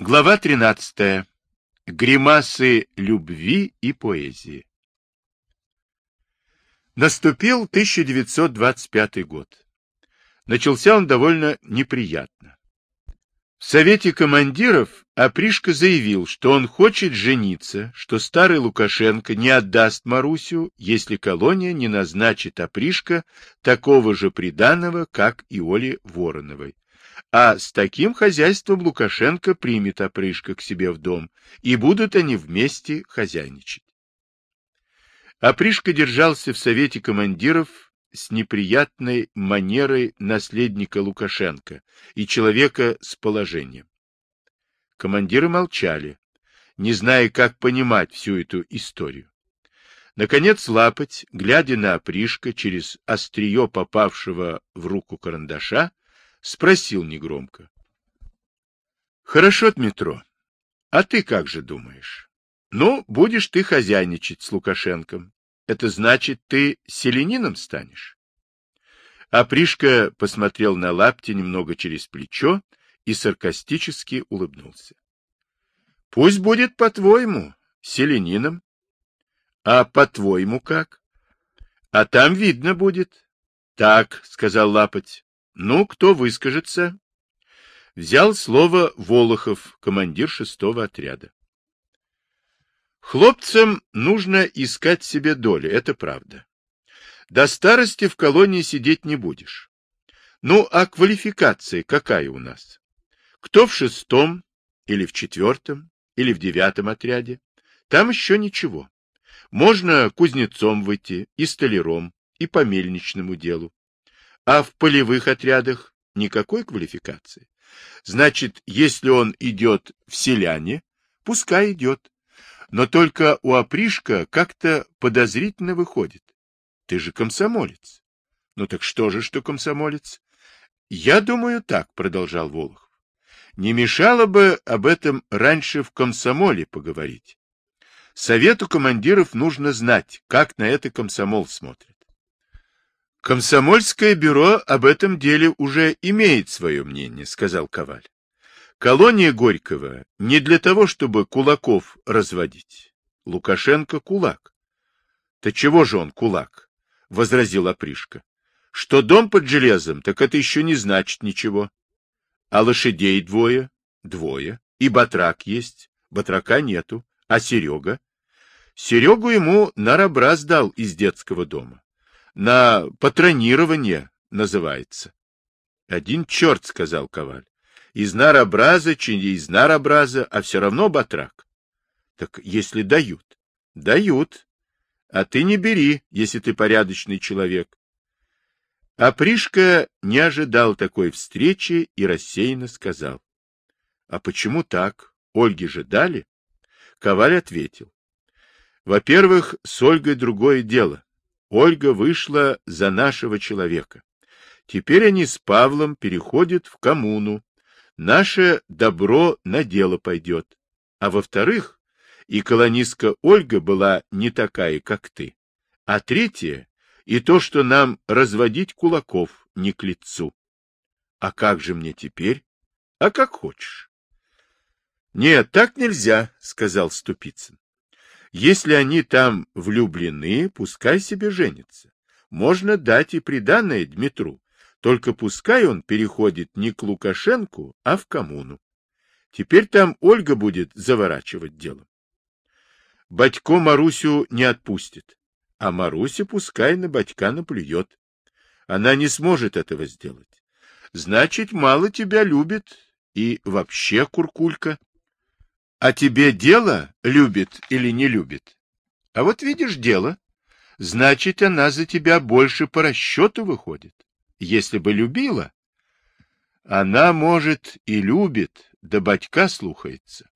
Глава 13. Гримасы любви и поэзии. Наступил 1925 год. Начался он довольно неприятно. В Совете командиров Апришка заявил, что он хочет жениться, что старый Лукашенко не отдаст Марусю, если колония не назначит Апришка такого же приданого, как и Оле Вороновой. А с таким хозяйством Лукашенко примет опрышка к себе в дом, и будут они вместе хозяйничать. Опришка держался в совете командиров с неприятной манерой наследника Лукашенко и человека с положением. Командиры молчали, не зная, как понимать всю эту историю. Наконец Лапоть, глядя на опришка через острие попавшего в руку карандаша, спросил негромко. — Хорошо, Дмитро. А ты как же думаешь? Ну, будешь ты хозяйничать с Лукашенком. Это значит, ты селенином станешь? Апришка посмотрел на лапти немного через плечо и саркастически улыбнулся. — Пусть будет по-твоему, селенином. — А по-твоему как? — А там видно будет. — Так, — сказал Лапоть, ну, кто выскажется? Взял слово Волохов, командир шестого отряда. Хлопцам нужно искать себе долю, это правда. До старости в колонии сидеть не будешь. Ну, а квалификация какая у нас? Кто в шестом, или в четвертом, или в девятом отряде? Там еще ничего. Можно кузнецом выйти, и столяром, и по мельничному делу. А в полевых отрядах никакой квалификации. Значит, если он идет в селяне, пускай идет. Но только у опришка как-то подозрительно выходит. Ты же комсомолец. Ну так что же, что комсомолец? Я думаю так, продолжал Волохов. Не мешало бы об этом раньше в комсомоле поговорить. Совету командиров нужно знать, как на это комсомол смотрит. Комсомольское бюро об этом деле уже имеет свое мнение, сказал Коваль. Колония Горького не для того, чтобы кулаков разводить. Лукашенко кулак. Да чего же он кулак? возразил Апришка. Что дом под железом, так это еще не значит ничего. А лошадей двое? Двое. И батрак есть. Батрака нету. А Серега? Серегу ему нарабра сдал из детского дома на патронирование называется. — Один черт, — сказал Коваль. — Из наробраза, чи не из наробраза, а все равно батрак. — Так если дают? — Дают. А ты не бери, если ты порядочный человек. А Пришка не ожидал такой встречи и рассеянно сказал. — А почему так? Ольге же дали? Коваль ответил. — Во-первых, с Ольгой другое дело. Ольга вышла за нашего человека. Теперь они с Павлом переходят в коммуну. Наше добро на дело пойдет. А во-вторых, и колонистка Ольга была не такая, как ты. А третье, и то, что нам разводить кулаков не к лицу. А как же мне теперь? А как хочешь. Нет, так нельзя, сказал Ступицын. Если они там влюблены, пускай себе женятся. Можно дать и приданное Дмитру, только пускай он переходит не к Лукашенку, а в коммуну. Теперь там Ольга будет заворачивать дело. Батько Марусю не отпустит, а Маруся пускай на батька наплюет. Она не сможет этого сделать. Значит, мало тебя любит и вообще куркулька. А тебе дело любит или не любит? А вот видишь дело. Значит, она за тебя больше по расчету выходит. Если бы любила, она, может, и любит, да батька слухается.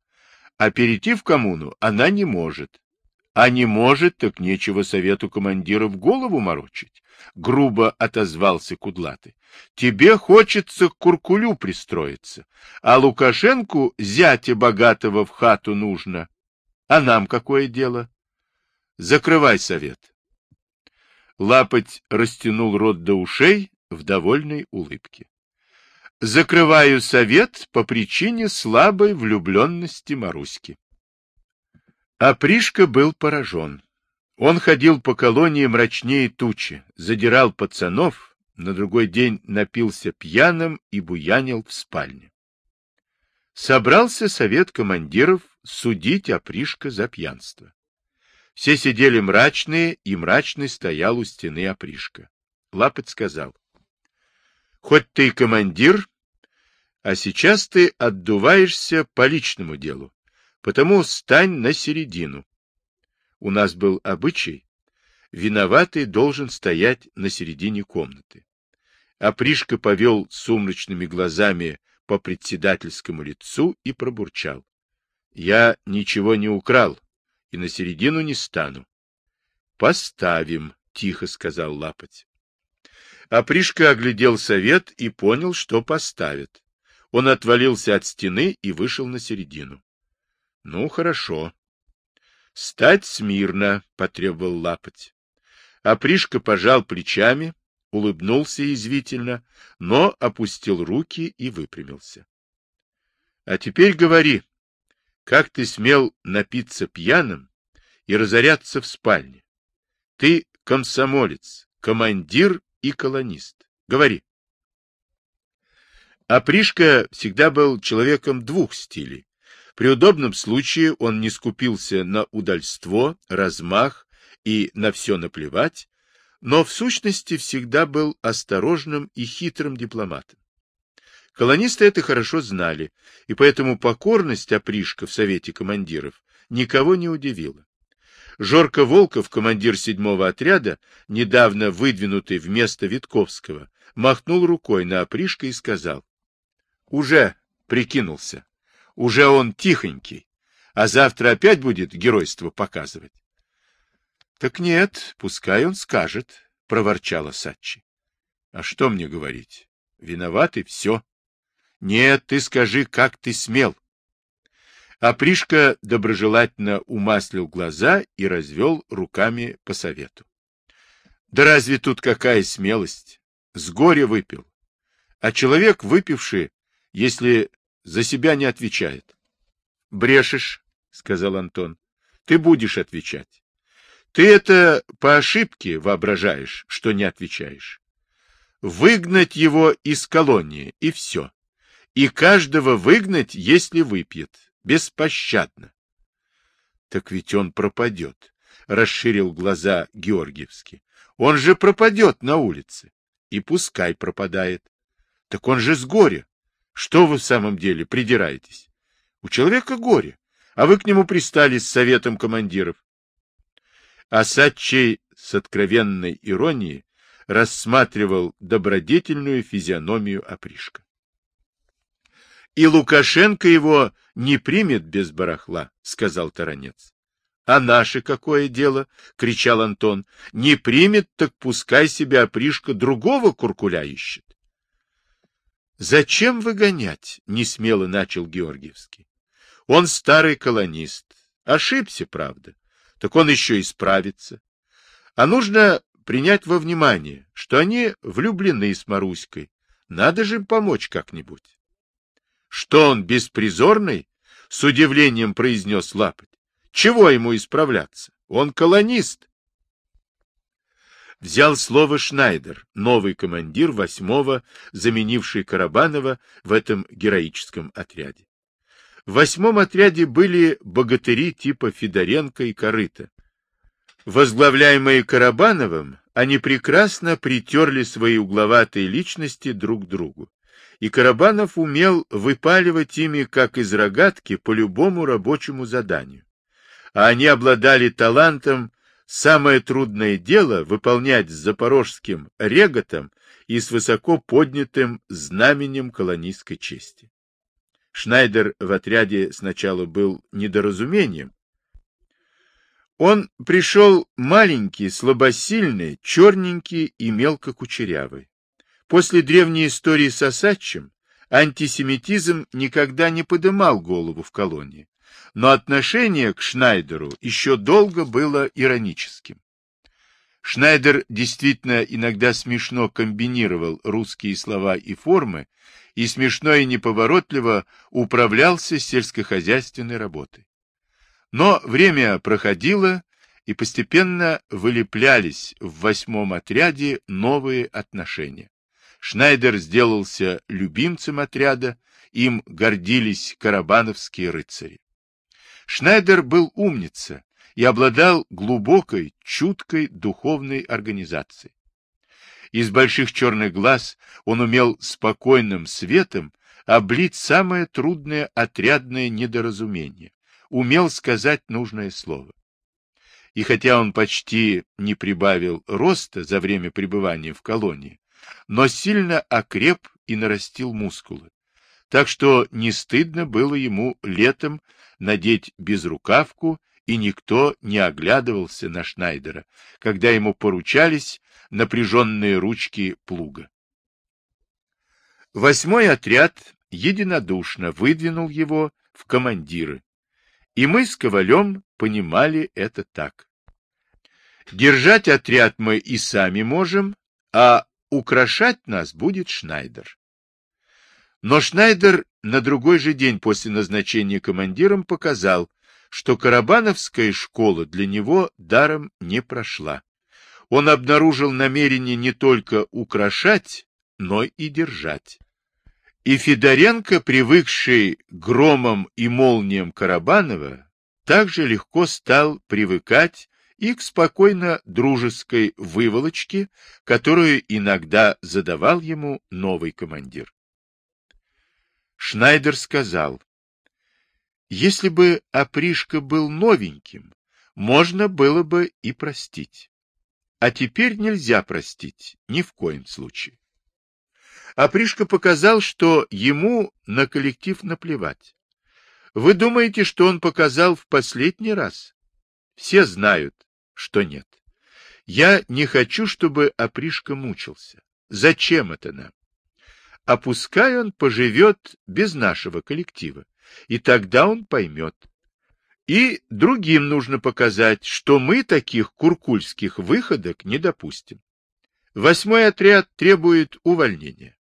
А перейти в коммуну она не может. А не может, так нечего совету командира в голову морочить. Грубо отозвался Кудлатый. Тебе хочется к Куркулю пристроиться, а Лукашенку зятя богатого в хату нужно. А нам какое дело? Закрывай совет. Лапоть растянул рот до ушей в довольной улыбке. Закрываю совет по причине слабой влюбленности Маруськи. Апришка был поражен. Он ходил по колонии мрачнее тучи, задирал пацанов, на другой день напился пьяным и буянил в спальне. Собрался совет командиров судить опришка за пьянство. Все сидели мрачные, и мрачный стоял у стены опришка. Лапоть сказал, — Хоть ты и командир, а сейчас ты отдуваешься по личному делу, потому стань на середину. У нас был обычай, виноватый должен стоять на середине комнаты. Опришка повел сумрачными глазами по председательскому лицу и пробурчал. Я ничего не украл и на середину не стану. — Поставим, — тихо сказал Лапоть. Опришка оглядел совет и понял, что поставят. Он отвалился от стены и вышел на середину. — Ну, хорошо. — Стать смирно, — потребовал Лапоть. Опришка пожал плечами, улыбнулся язвительно, но опустил руки и выпрямился. — А теперь говори, как ты смел напиться пьяным и разоряться в спальне? Ты комсомолец, командир и колонист. Говори. Апришка всегда был человеком двух стилей. При удобном случае он не скупился на удальство, размах и на все наплевать, но в сущности всегда был осторожным и хитрым дипломатом. Колонисты это хорошо знали, и поэтому покорность опришка в Совете командиров никого не удивила. Жорко Волков, командир седьмого отряда, недавно выдвинутый вместо Витковского, махнул рукой на опришка и сказал, «Уже прикинулся, уже он тихонький, а завтра опять будет геройство показывать». «Так нет, пускай он скажет», — проворчала Сатчи. «А что мне говорить? Виноват и все». Нет, ты скажи, как ты смел. Апришка доброжелательно умаслил глаза и развел руками по совету. Да разве тут какая смелость? С горя выпил. А человек, выпивший, если за себя не отвечает. — Брешешь, — сказал Антон. — Ты будешь отвечать. Ты это по ошибке воображаешь, что не отвечаешь. Выгнать его из колонии, и все и каждого выгнать, если выпьет, беспощадно. — Так ведь он пропадет, — расширил глаза Георгиевский. — Он же пропадет на улице. И пускай пропадает. Так он же с горя. Что вы в самом деле придираетесь? У человека горе, а вы к нему пристали с советом командиров. Асадчий с откровенной иронией рассматривал добродетельную физиономию опришка. И Лукашенко его не примет без барахла, — сказал Таранец. — А наше какое дело? — кричал Антон. — Не примет, так пускай себя опришка другого куркуля ищет. — Зачем выгонять? — несмело начал Георгиевский. — Он старый колонист. Ошибся, правда. Так он еще исправится. А нужно принять во внимание, что они влюблены с Маруськой. Надо же помочь как-нибудь. Что он, беспризорный? С удивлением произнес Лапоть. Чего ему исправляться? Он колонист. Взял слово Шнайдер, новый командир восьмого, заменивший Карабанова в этом героическом отряде. В восьмом отряде были богатыри типа Федоренко и Корыта. Возглавляемые Карабановым, они прекрасно притерли свои угловатые личности друг к другу и Карабанов умел выпаливать ими, как из рогатки, по любому рабочему заданию. А они обладали талантом самое трудное дело выполнять с запорожским реготом и с высоко поднятым знаменем колонистской чести. Шнайдер в отряде сначала был недоразумением. Он пришел маленький, слабосильный, черненький и мелко кучерявый. После древней истории с Осадчем антисемитизм никогда не подымал голову в колонии, но отношение к Шнайдеру еще долго было ироническим. Шнайдер действительно иногда смешно комбинировал русские слова и формы и смешно и неповоротливо управлялся сельскохозяйственной работой. Но время проходило, и постепенно вылеплялись в восьмом отряде новые отношения. Шнайдер сделался любимцем отряда, им гордились карабановские рыцари. Шнайдер был умница и обладал глубокой, чуткой духовной организацией. Из больших черных глаз он умел спокойным светом облить самое трудное отрядное недоразумение, умел сказать нужное слово. И хотя он почти не прибавил роста за время пребывания в колонии, но сильно окреп и нарастил мускулы. Так что не стыдно было ему летом надеть безрукавку, и никто не оглядывался на Шнайдера, когда ему поручались напряженные ручки плуга. Восьмой отряд единодушно выдвинул его в командиры, и мы с Ковалем понимали это так. Держать отряд мы и сами можем, а украшать нас будет Шнайдер. Но Шнайдер на другой же день после назначения командиром показал, что Карабановская школа для него даром не прошла он обнаружил намерение не только украшать, но и держать. И Федоренко, привыкший к громам и молниям Карабанова, также легко стал привыкать и к спокойно дружеской выволочке, которую иногда задавал ему новый командир. Шнайдер сказал, если бы опришка был новеньким, можно было бы и простить. А теперь нельзя простить, ни в коем случае. Апришка показал, что ему на коллектив наплевать. Вы думаете, что он показал в последний раз? Все знают, что нет. Я не хочу, чтобы Апришка мучился. Зачем это нам? А пускай он поживет без нашего коллектива, и тогда он поймет. И другим нужно показать, что мы таких куркульских выходок не допустим. Восьмой отряд требует увольнения.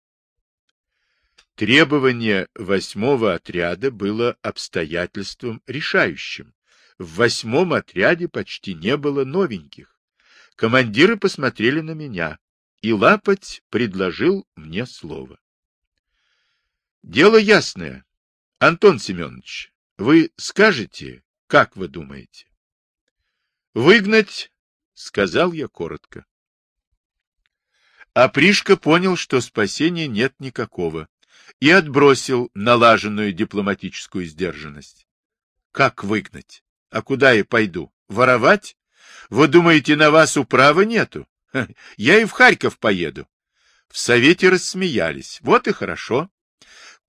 Требование восьмого отряда было обстоятельством решающим. В восьмом отряде почти не было новеньких. Командиры посмотрели на меня, и Лапоть предложил мне слово. Дело ясное. Антон Семенович, вы скажете, как вы думаете? Выгнать, сказал я коротко. Апришка понял, что спасения нет никакого, и отбросил налаженную дипломатическую сдержанность. Как выгнать? А куда я пойду? Воровать? Вы думаете, на вас управы нету? Я и в Харьков поеду. В совете рассмеялись. Вот и хорошо.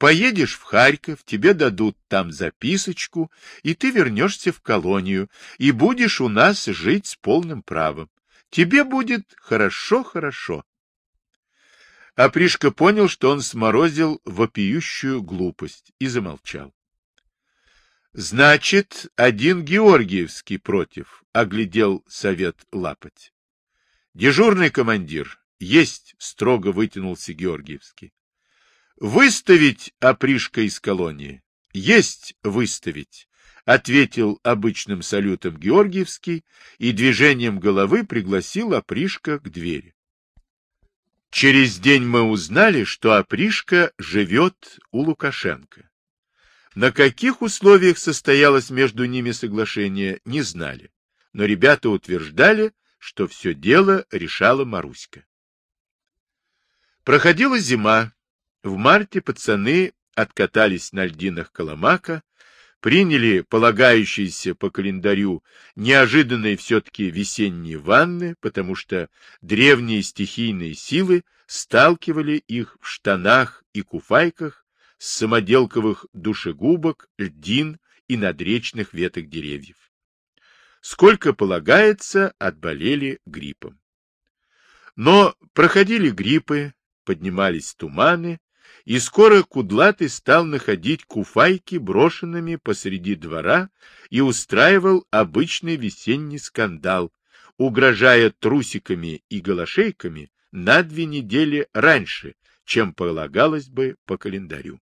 Поедешь в Харьков, тебе дадут там записочку, и ты вернешься в колонию, и будешь у нас жить с полным правом. Тебе будет хорошо-хорошо. Апришка понял, что он сморозил вопиющую глупость, и замолчал. — Значит, один Георгиевский против, — оглядел совет лапоть. — Дежурный командир, есть, — строго вытянулся Георгиевский. Выставить опришка из колонии? Есть выставить, ответил обычным салютом Георгиевский и движением головы пригласил опришка к двери. Через день мы узнали, что опришка живет у Лукашенко. На каких условиях состоялось между ними соглашение, не знали, но ребята утверждали, что все дело решала Маруська. Проходила зима, в марте пацаны откатались на льдинах Коломака, приняли полагающиеся по календарю неожиданные все-таки весенние ванны, потому что древние стихийные силы сталкивали их в штанах и куфайках с самоделковых душегубок, льдин и надречных веток деревьев. Сколько полагается, отболели гриппом. Но проходили гриппы, поднимались туманы, и скоро Кудлатый стал находить куфайки брошенными посреди двора и устраивал обычный весенний скандал, угрожая трусиками и голошейками на две недели раньше, чем полагалось бы по календарю.